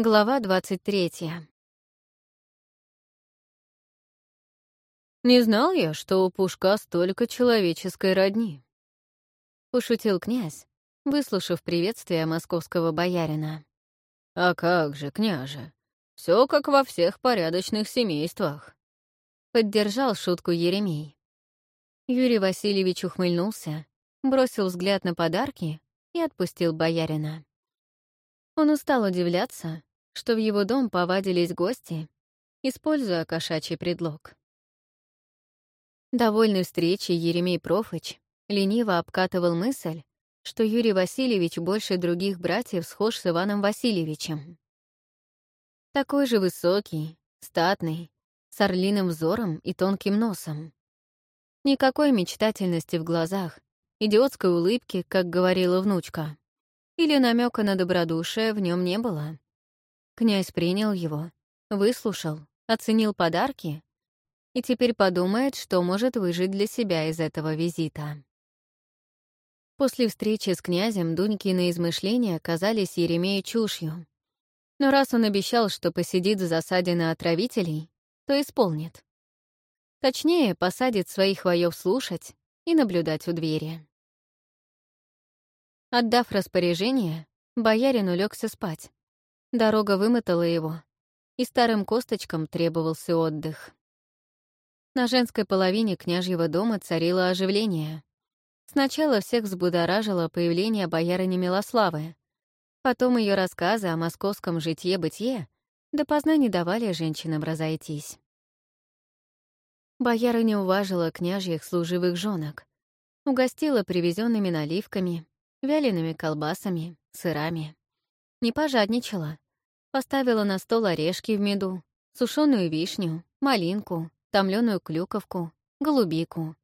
Глава двадцать третья. «Не знал я, что у Пушка столько человеческой родни», — пошутил князь, выслушав приветствие московского боярина. «А как же, княже, все как во всех порядочных семействах», — поддержал шутку Еремей. Юрий Васильевич ухмыльнулся, бросил взгляд на подарки и отпустил боярина. Он устал удивляться, что в его дом повадились гости, используя кошачий предлог. Довольный встречей Еремей Профыч лениво обкатывал мысль, что Юрий Васильевич больше других братьев схож с Иваном Васильевичем. Такой же высокий, статный, с орлиным взором и тонким носом. Никакой мечтательности в глазах, идиотской улыбки, как говорила внучка, или намека на добродушие в нем не было. Князь принял его, выслушал, оценил подарки и теперь подумает, что может выжить для себя из этого визита. После встречи с князем Дунькины измышления казались Еремею чушью. Но раз он обещал, что посидит в засаде на отравителей, то исполнит. Точнее, посадит своих воев слушать и наблюдать у двери. Отдав распоряжение, боярин улегся спать. Дорога вымотала его, и старым косточкам требовался отдых. На женской половине княжьего дома царило оживление. Сначала всех взбудоражило появление боярыни Милославы. Потом ее рассказы о московском житье-бытие допоздна не давали женщинам разойтись. Боярыня уважила княжьих служивых жонок, угостила привезенными наливками, вялеными колбасами, сырами. Не пожадничала. Поставила на стол орешки в меду, сушеную вишню, малинку, томленую клюковку, голубику.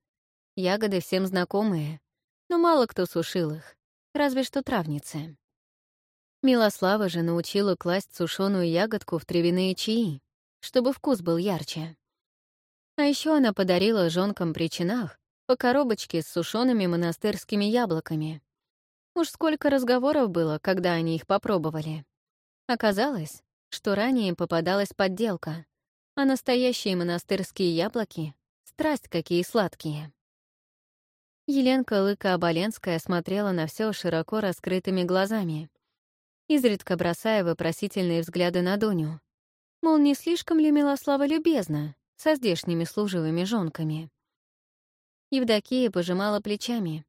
Ягоды всем знакомые, но мало кто сушил их, разве что травницы. Милослава же научила класть сушеную ягодку в травяные чаи, чтобы вкус был ярче. А еще она подарила жонкам при чинах по коробочке с сушеными монастырскими яблоками, Уж сколько разговоров было, когда они их попробовали. Оказалось, что ранее попадалась подделка, а настоящие монастырские яблоки — страсть какие сладкие. Еленка Лыка-Оболенская смотрела на все широко раскрытыми глазами, изредка бросая вопросительные взгляды на Дуню. Мол, не слишком ли Милослава любезна со здешними служивыми жонками? Евдокия пожимала плечами,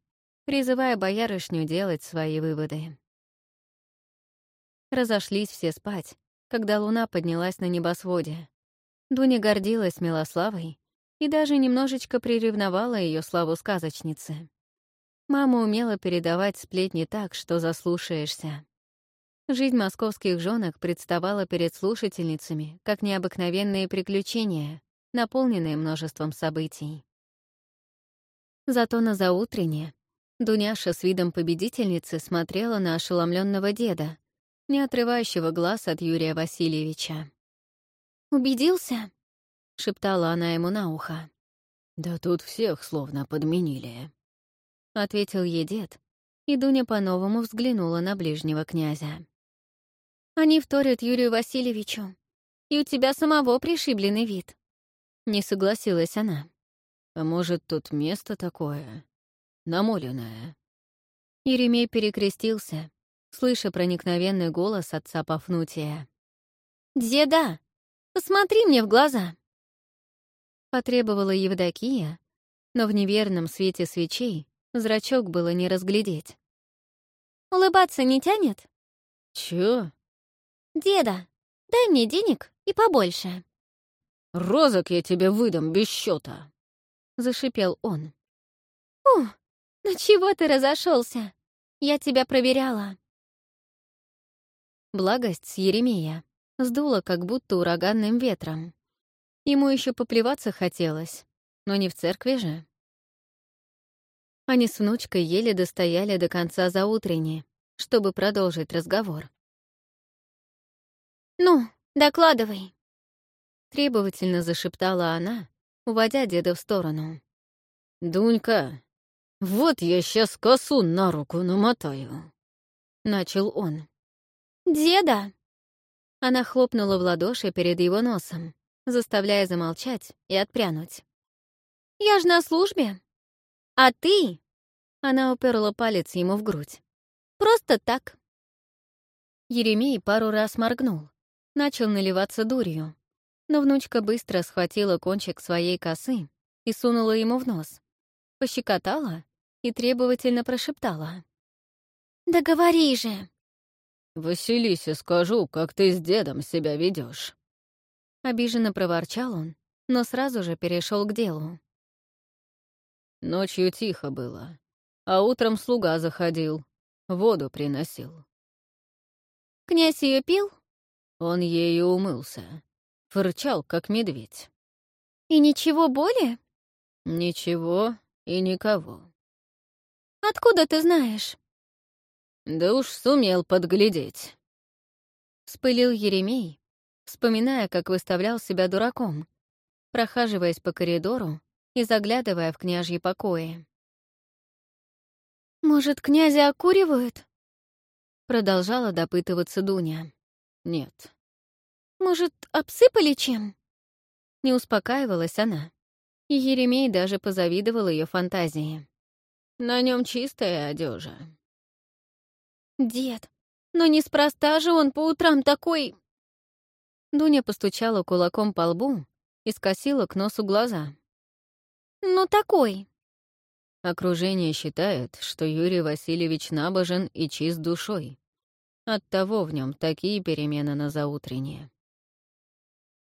призывая боярышню делать свои выводы. Разошлись все спать, когда луна поднялась на небосводе. Дуня гордилась Милославой и даже немножечко приревновала ее славу сказочницы. Мама умела передавать сплетни так, что заслушаешься. Жизнь московских женок представала перед слушательницами как необыкновенные приключения, наполненные множеством событий. Зато на заутренне Дуняша с видом победительницы смотрела на ошеломленного деда, не отрывающего глаз от Юрия Васильевича. «Убедился?» — шептала она ему на ухо. «Да тут всех словно подменили», — ответил ей дед, и Дуня по-новому взглянула на ближнего князя. «Они вторят Юрию Васильевичу, и у тебя самого пришибленный вид», — не согласилась она. «А может, тут место такое?» Намоленная». Еремей перекрестился, слыша проникновенный голос отца Пафнутия. «Деда, посмотри мне в глаза!» Потребовала Евдокия, но в неверном свете свечей зрачок было не разглядеть. «Улыбаться не тянет?» «Чё?» «Деда, дай мне денег и побольше». «Розок я тебе выдам без счета, зашипел он. «Ух, «Ну чего ты разошелся? Я тебя проверяла». Благость с Еремея сдула как будто ураганным ветром. Ему еще поплеваться хотелось, но не в церкви же. Они с внучкой еле достояли до конца заутренне, чтобы продолжить разговор. «Ну, докладывай», — требовательно зашептала она, уводя деда в сторону. «Дунька, «Вот я сейчас косу на руку намотаю», — начал он. «Деда!» Она хлопнула в ладоши перед его носом, заставляя замолчать и отпрянуть. «Я ж на службе. А ты...» Она уперла палец ему в грудь. «Просто так». Еремей пару раз моргнул, начал наливаться дурью, но внучка быстро схватила кончик своей косы и сунула ему в нос, пощекотала и требовательно прошептала. «Да говори же!» «Василисе скажу, как ты с дедом себя ведешь. Обиженно проворчал он, но сразу же перешел к делу. Ночью тихо было, а утром слуга заходил, воду приносил. «Князь ее пил?» Он ею умылся, фырчал, как медведь. «И ничего более?» «Ничего и никого». «Откуда ты знаешь?» «Да уж сумел подглядеть». Вспылил Еремей, вспоминая, как выставлял себя дураком, прохаживаясь по коридору и заглядывая в княжьи покои. «Может, князя окуривают?» Продолжала допытываться Дуня. «Нет». «Может, обсыпали чем?» Не успокаивалась она. И Еремей даже позавидовал ее фантазии. «На нем чистая одежа». «Дед, но неспроста же он по утрам такой...» Дуня постучала кулаком по лбу и скосила к носу глаза. «Ну такой». Окружение считает, что Юрий Васильевич набожен и чист душой. Оттого в нем такие перемены на заутреннее.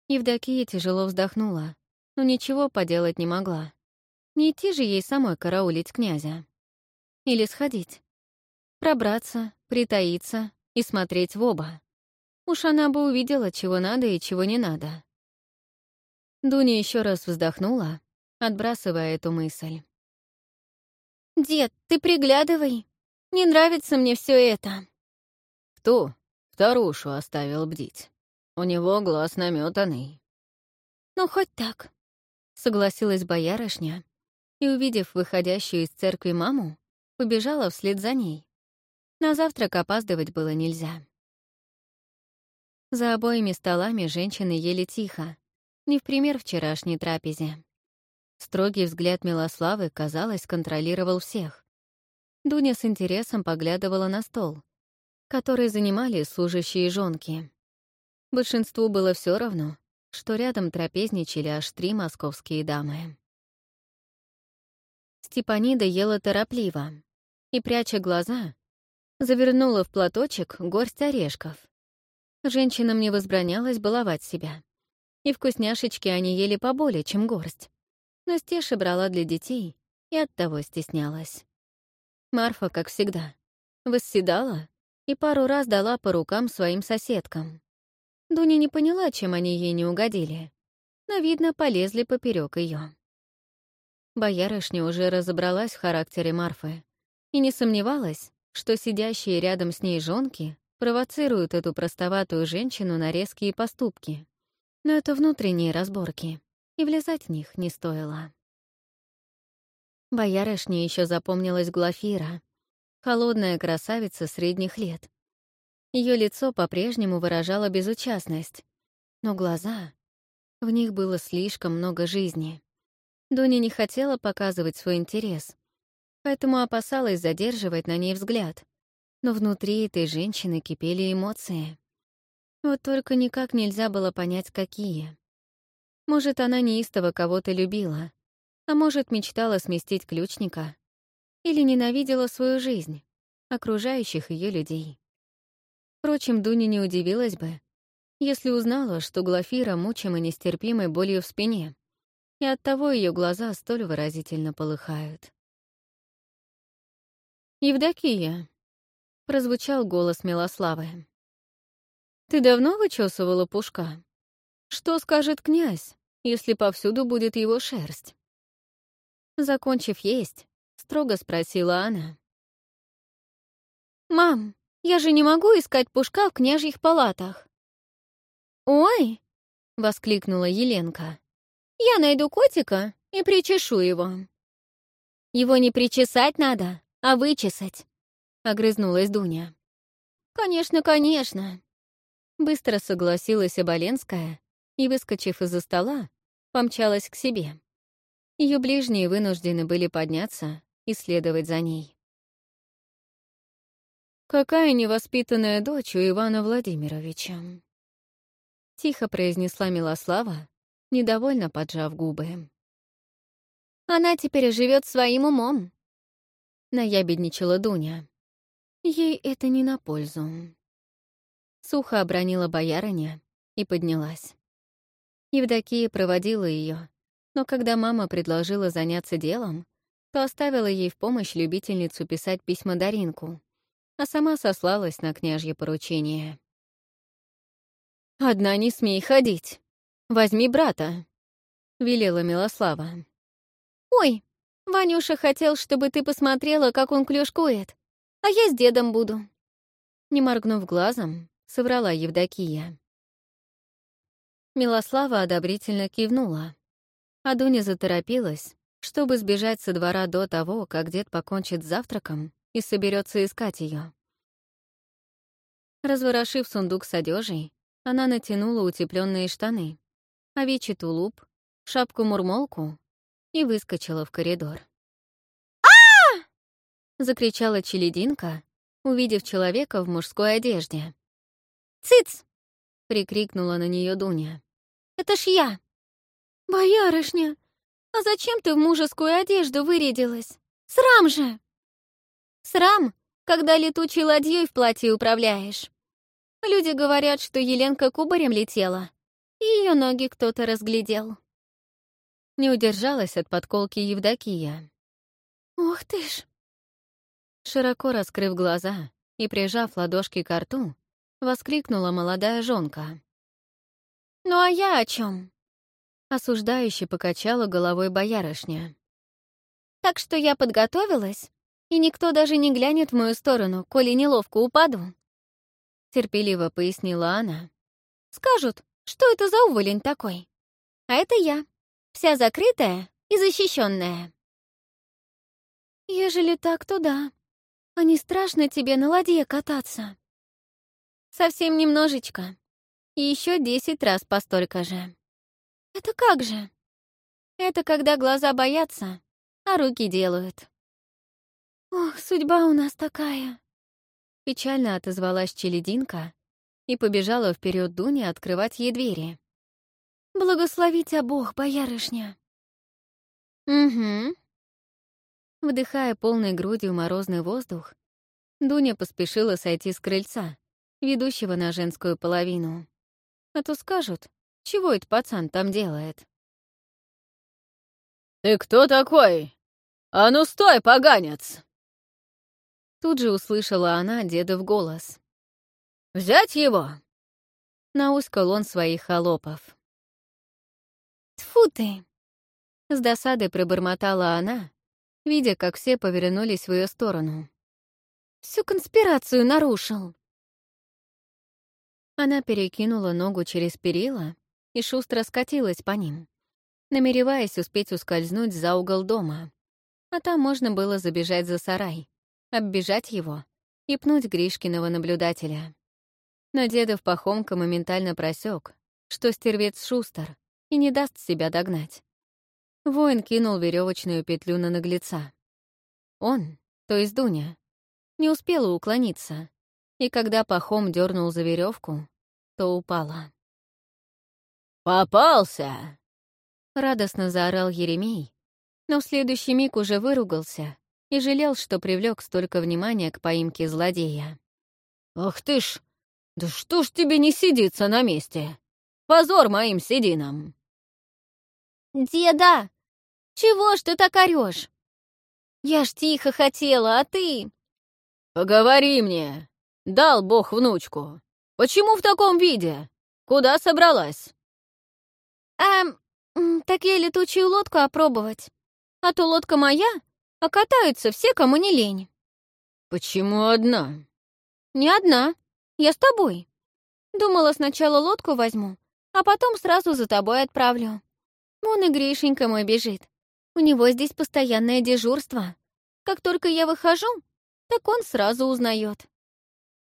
Евдокия тяжело вздохнула, но ничего поделать не могла. Не идти же ей самой караулить князя. Или сходить. Пробраться, притаиться и смотреть в оба. Уж она бы увидела, чего надо и чего не надо. Дуня еще раз вздохнула, отбрасывая эту мысль. «Дед, ты приглядывай. Не нравится мне все это». «Кто? Вторушу оставил бдить. У него глаз наметанный. «Ну, хоть так», — согласилась боярышня, и, увидев выходящую из церкви маму, побежала вслед за ней. На завтрак опаздывать было нельзя. За обоими столами женщины ели тихо, не в пример вчерашней трапезе. Строгий взгляд Милославы, казалось, контролировал всех. Дуня с интересом поглядывала на стол, который занимали служащие жонки. Большинству было все равно, что рядом трапезничали аж три московские дамы. Степанида ела торопливо и, пряча глаза, завернула в платочек горсть орешков. Женщинам не возбранялось баловать себя. И вкусняшечки они ели поболее, чем горсть. Но Стеша брала для детей и оттого стеснялась. Марфа, как всегда, восседала и пару раз дала по рукам своим соседкам. Дуня не поняла, чем они ей не угодили, но, видно, полезли поперек ее. Боярышня уже разобралась в характере Марфы и не сомневалась, что сидящие рядом с ней жонки провоцируют эту простоватую женщину на резкие поступки. Но это внутренние разборки, и влезать в них не стоило. Боярышне еще запомнилась Глафира, холодная красавица средних лет. Ее лицо по-прежнему выражало безучастность, но глаза... В них было слишком много жизни. Дуня не хотела показывать свой интерес, поэтому опасалась задерживать на ней взгляд, но внутри этой женщины кипели эмоции. Вот только никак нельзя было понять, какие. Может, она неистово кого-то любила, а может, мечтала сместить ключника или ненавидела свою жизнь, окружающих ее людей. Впрочем, Дуня не удивилась бы, если узнала, что Глафира мучима нестерпимой болью в спине, и оттого ее глаза столь выразительно полыхают. «Евдокия», прозвучал голос Милославы. «Ты давно вычесывала пушка? Что скажет князь, если повсюду будет его шерсть?» Закончив есть, строго спросила она. «Мам, я же не могу искать пушка в княжьих палатах». «Ой!» — воскликнула Еленка. «Я найду котика и причешу его». «Его не причесать надо, а вычесать», — огрызнулась Дуня. «Конечно, конечно». Быстро согласилась Оболенская и, выскочив из-за стола, помчалась к себе. Ее ближние вынуждены были подняться и следовать за ней. «Какая невоспитанная дочь у Ивана Владимировича!» Тихо произнесла Милослава, недовольно поджав губы. «Она теперь живет своим умом», — наябедничала Дуня. «Ей это не на пользу». Сухо обронила боярыня и поднялась. Евдокия проводила ее, но когда мама предложила заняться делом, то оставила ей в помощь любительницу писать письма Даринку, а сама сослалась на княжье поручение. «Одна не смей ходить. Возьми брата», — велела Милослава. «Ой, Ванюша хотел, чтобы ты посмотрела, как он клюшкует, а я с дедом буду». Не моргнув глазом, соврала Евдокия. Милослава одобрительно кивнула, а Дуня заторопилась, чтобы сбежать со двора до того, как дед покончит с завтраком и соберется искать ее. Разворошив сундук с одежей, она натянула утепленные штаны, овечий тулуп, шапку-мурмолку и выскочила в коридор. а закричала челединка, увидев человека в мужской одежде. «Цыц!» — прикрикнула на нее Дуня. «Это ж я!» «Боярышня, а зачем ты в мужескую одежду вырядилась? Срам же!» «Срам, когда летучей ладьей в платье управляешь. Люди говорят, что Еленка кубарем летела, и ее ноги кто-то разглядел». Не удержалась от подколки Евдокия. «Ух ты ж!» Широко раскрыв глаза и прижав ладошки к рту, — воскликнула молодая жонка. «Ну а я о чем? Осуждающе покачала головой боярышня. «Так что я подготовилась, и никто даже не глянет в мою сторону, коли неловко упаду», — терпеливо пояснила она. «Скажут, что это за уволень такой? А это я, вся закрытая и защищенная. «Ежели так, то да. А не страшно тебе на ладье кататься?» Совсем немножечко. И еще десять раз по столько же. Это как же? Это когда глаза боятся, а руки делают. Ох, судьба у нас такая. Печально отозвалась челединка и побежала вперед Дуни открывать ей двери. Благослови тебя Бог, боярышня. Угу. Вдыхая полной грудью морозный воздух, Дуня поспешила сойти с крыльца ведущего на женскую половину. А то скажут, чего этот пацан там делает. «Ты кто такой? А ну стой, поганец!» Тут же услышала она деда в голос. «Взять его?» Науськал он своих холопов. Тфу ты!» С досадой пробормотала она, видя, как все повернулись в ее сторону. «Всю конспирацию нарушил!» Она перекинула ногу через перила и шустро скатилась по ним, намереваясь успеть ускользнуть за угол дома. А там можно было забежать за сарай, оббежать его и пнуть Гришкиного наблюдателя. Но дедов Пахомка моментально просек, что стервец шустер и не даст себя догнать. Воин кинул веревочную петлю на наглеца. Он, то есть Дуня, не успела уклониться, и когда Пахом дернул за веревку, то упала. «Попался!» — радостно заорал Еремей, но в следующий миг уже выругался и жалел, что привлек столько внимания к поимке злодея. «Ах ты ж! Да что ж тебе не сидится на месте? Позор моим сединам!» «Деда! Чего ж ты так орёшь? Я ж тихо хотела, а ты...» «Поговори мне! Дал Бог внучку! Почему в таком виде? Куда собралась?» «Эм, так я летучую лодку опробовать. А то лодка моя, а катаются все, кому не лень». «Почему одна?» «Не одна. Я с тобой. Думала, сначала лодку возьму, а потом сразу за тобой отправлю. Вон и Гришенька мой бежит. У него здесь постоянное дежурство. Как только я выхожу, так он сразу узнает.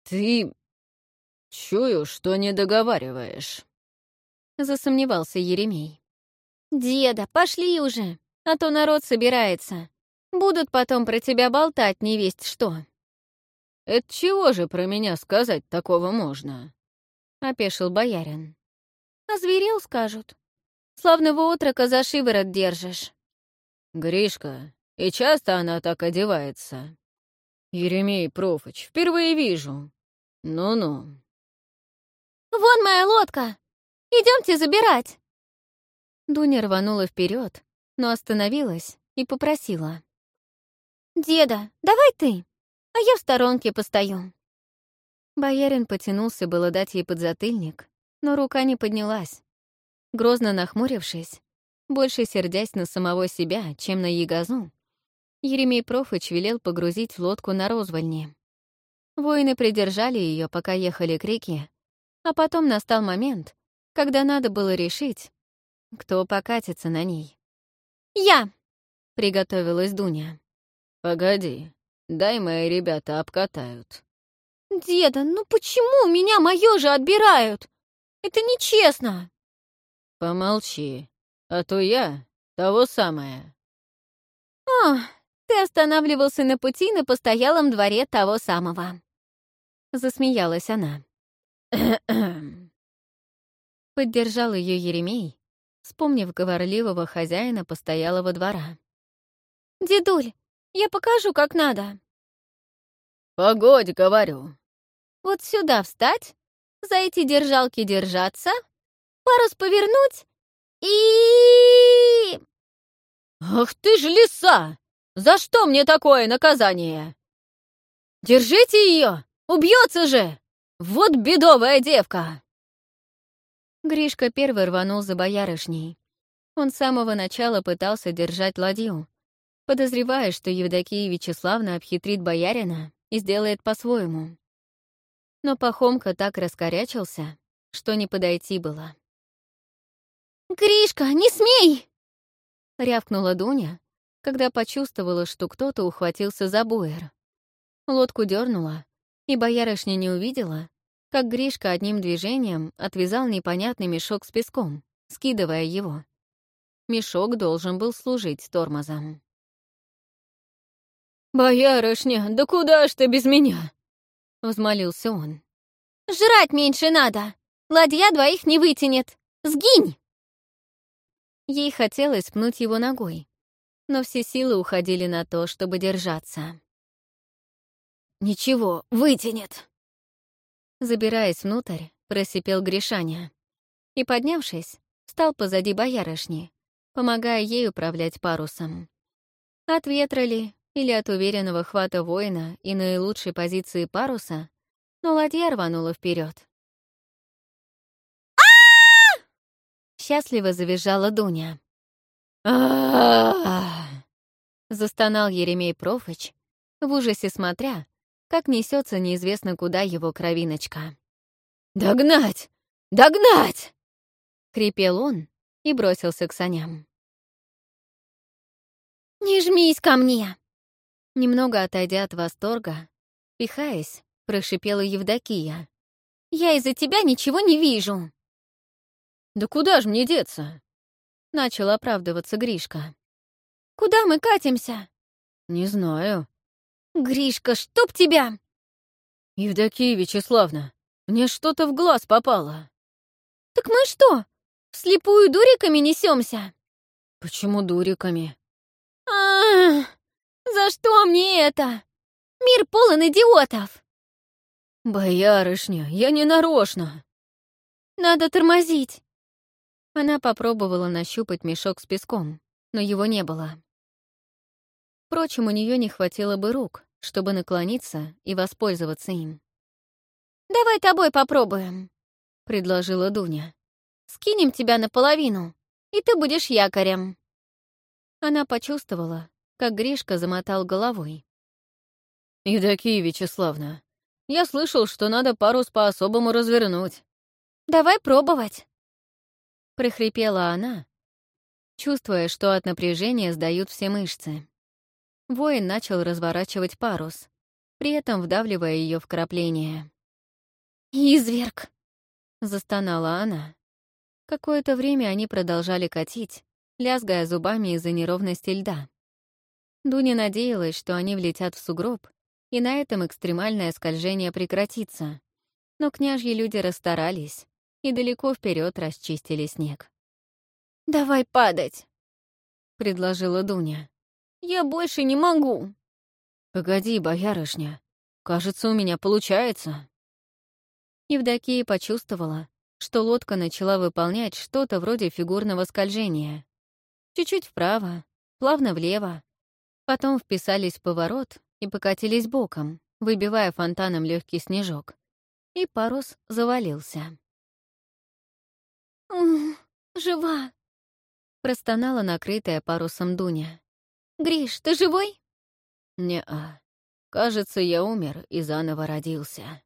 «Ты «Чую, что не договариваешь», — засомневался Еремей. «Деда, пошли уже, а то народ собирается. Будут потом про тебя болтать не весть что». «Это чего же про меня сказать такого можно?» — опешил боярин. «Озверел, скажут. Славного отрока за шиворот держишь». «Гришка, и часто она так одевается?» «Еремей Профыч, впервые вижу. Ну-ну». «Вон моя лодка! Идемте забирать!» Дуня рванула вперед, но остановилась и попросила. «Деда, давай ты, а я в сторонке постою». Боярин потянулся было дать ей подзатыльник, но рука не поднялась. Грозно нахмурившись, больше сердясь на самого себя, чем на ягозу, Еремей Профыч велел погрузить лодку на розвольни. Воины придержали ее, пока ехали к реке, а потом настал момент, когда надо было решить, кто покатится на ней. «Я!» — приготовилась Дуня. «Погоди, дай мои ребята обкатают». «Деда, ну почему меня моё же отбирают? Это нечестно!» «Помолчи, а то я того самое». «Ах, ты останавливался на пути на постоялом дворе того самого». Засмеялась она. Поддержал ее Еремей, вспомнив говорливого хозяина постоялого двора. «Дедуль, я покажу, как надо». «Погодь, говорю». «Вот сюда встать, за эти держалки держаться, парус повернуть и...» «Ах ты ж лиса! За что мне такое наказание?» «Держите ее! Убьется же! Вот бедовая девка!» Гришка первый рванул за боярышней. Он с самого начала пытался держать ладью, подозревая, что Евдокия Вячеславна обхитрит боярина и сделает по-своему. Но Пахомка так раскорячился, что не подойти было. «Гришка, не смей!» — рявкнула Дуня, когда почувствовала, что кто-то ухватился за буер. Лодку дернула, и боярышня не увидела, как Гришка одним движением отвязал непонятный мешок с песком, скидывая его. Мешок должен был служить тормозом. «Боярышня, да куда ж ты без меня?» — взмолился он. «Жрать меньше надо! Ладья двоих не вытянет! Сгинь!» Ей хотелось пнуть его ногой, но все силы уходили на то, чтобы держаться. «Ничего, вытянет!» Забираясь внутрь, просипел Гришаня. И, поднявшись, встал позади боярышни, помогая ей управлять парусом. От ветра ли или от уверенного хвата воина и наилучшей позиции паруса, но ладья рванула вперед. Счастливо завизжала Дуня. Застонал Еремей Профыч, в ужасе смотря, как несется неизвестно куда его кровиночка. «Догнать! Догнать!» — хрипел он и бросился к саням. «Не жмись ко мне!» Немного отойдя от восторга, пихаясь, прошипела Евдокия. «Я из-за тебя ничего не вижу!» «Да куда ж мне деться?» — начал оправдываться Гришка. «Куда мы катимся?» «Не знаю», «Гришка, чтоб тебя!» «Евдокия Вячеславна, мне что-то в глаз попало». «Так мы что, вслепую дуриками несемся? «Почему дуриками?» а, За что мне это? Мир полон идиотов!» «Боярышня, я не нарочно!» «Надо тормозить!» Она попробовала нащупать мешок с песком, но его не было. Впрочем, у нее не хватило бы рук, чтобы наклониться и воспользоваться им. «Давай тобой попробуем», — предложила Дуня. «Скинем тебя наполовину, и ты будешь якорем». Она почувствовала, как Гришка замотал головой. «Евдокия Вячеславна, я слышал, что надо парус по-особому развернуть». «Давай пробовать», — прихрипела она, чувствуя, что от напряжения сдают все мышцы. Воин начал разворачивать парус, при этом вдавливая ее в крапление. «Изверг!» — застонала она. Какое-то время они продолжали катить, лязгая зубами из-за неровности льда. Дуня надеялась, что они влетят в сугроб, и на этом экстремальное скольжение прекратится. Но княжьи люди расстарались и далеко вперед расчистили снег. «Давай падать!» — предложила Дуня. «Я больше не могу!» «Погоди, боярышня, кажется, у меня получается». Евдокия почувствовала, что лодка начала выполнять что-то вроде фигурного скольжения. Чуть-чуть вправо, плавно влево. Потом вписались в поворот и покатились боком, выбивая фонтаном легкий снежок. И парус завалился. «Жива!» — простонала накрытая парусом Дуня. «Гриш, ты живой?» «Не-а. Кажется, я умер и заново родился».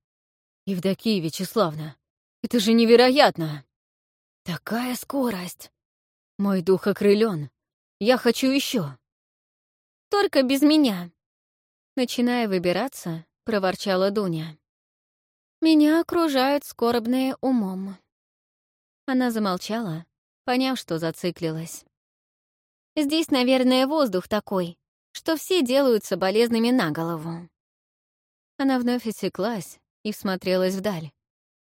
«Евдокия Вячеславна, это же невероятно! Такая скорость! Мой дух окрылен. Я хочу еще. Только без меня!» Начиная выбираться, проворчала Дуня. «Меня окружают скорбные умом». Она замолчала, поняв, что зациклилась. «Здесь, наверное, воздух такой, что все делаются болезными на голову». Она вновь осеклась и всмотрелась вдаль.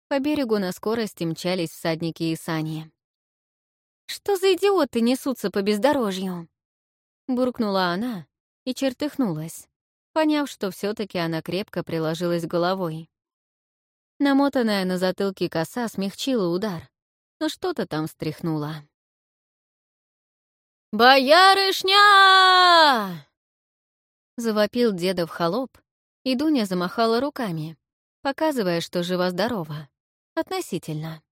По берегу на скорости мчались всадники и сани. «Что за идиоты несутся по бездорожью?» Буркнула она и чертыхнулась, поняв, что все таки она крепко приложилась головой. Намотанная на затылке коса смягчила удар, но что-то там стряхнуло. «Боярышня!» Завопил дедов холоп, и Дуня замахала руками, показывая, что жива-здорова. Относительно.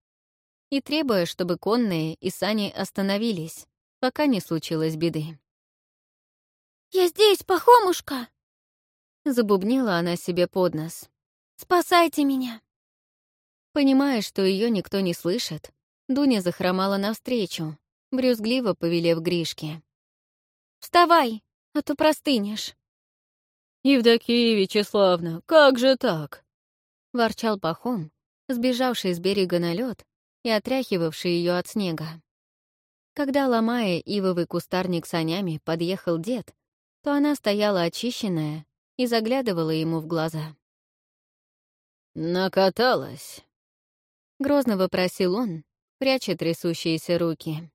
И требуя, чтобы конные и сани остановились, пока не случилось беды. «Я здесь, Пахомушка!» Забубнила она себе под нос. «Спасайте меня!» Понимая, что ее никто не слышит, Дуня захромала навстречу, брюзгливо повелев Гришке. «Вставай, а то простынешь!» «Евдокия Вячеславна, как же так?» — ворчал Пахом, сбежавший с берега на лед и отряхивавший ее от снега. Когда, ломая ивовый кустарник санями, подъехал дед, то она стояла очищенная и заглядывала ему в глаза. «Накаталась?» — грозно вопросил он, пряча трясущиеся руки.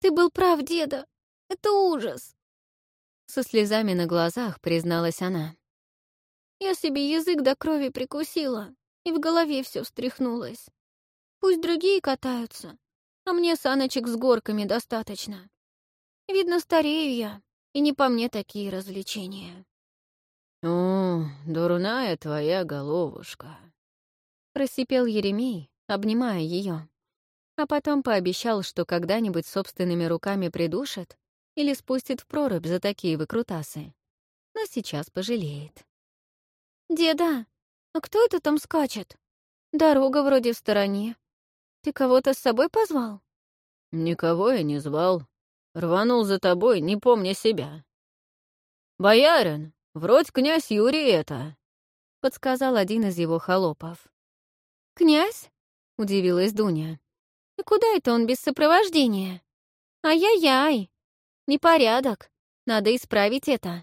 «Ты был прав, деда. Это ужас!» Со слезами на глазах призналась она. «Я себе язык до крови прикусила, и в голове все встряхнулось. Пусть другие катаются, а мне саночек с горками достаточно. Видно, старею я, и не по мне такие развлечения». «О, дурная твоя головушка!» Просипел Еремей, обнимая ее, а потом пообещал, что когда-нибудь собственными руками придушит или спустит в прорубь за такие выкрутасы. Но сейчас пожалеет. «Деда, а кто это там скачет? Дорога вроде в стороне. Ты кого-то с собой позвал?» «Никого я не звал. Рванул за тобой, не помня себя». «Боярин, вроде князь Юрий это», — подсказал один из его холопов. «Князь?» — удивилась Дуня. «И куда это он без сопровождения? Ай-яй-яй! Непорядок. Надо исправить это.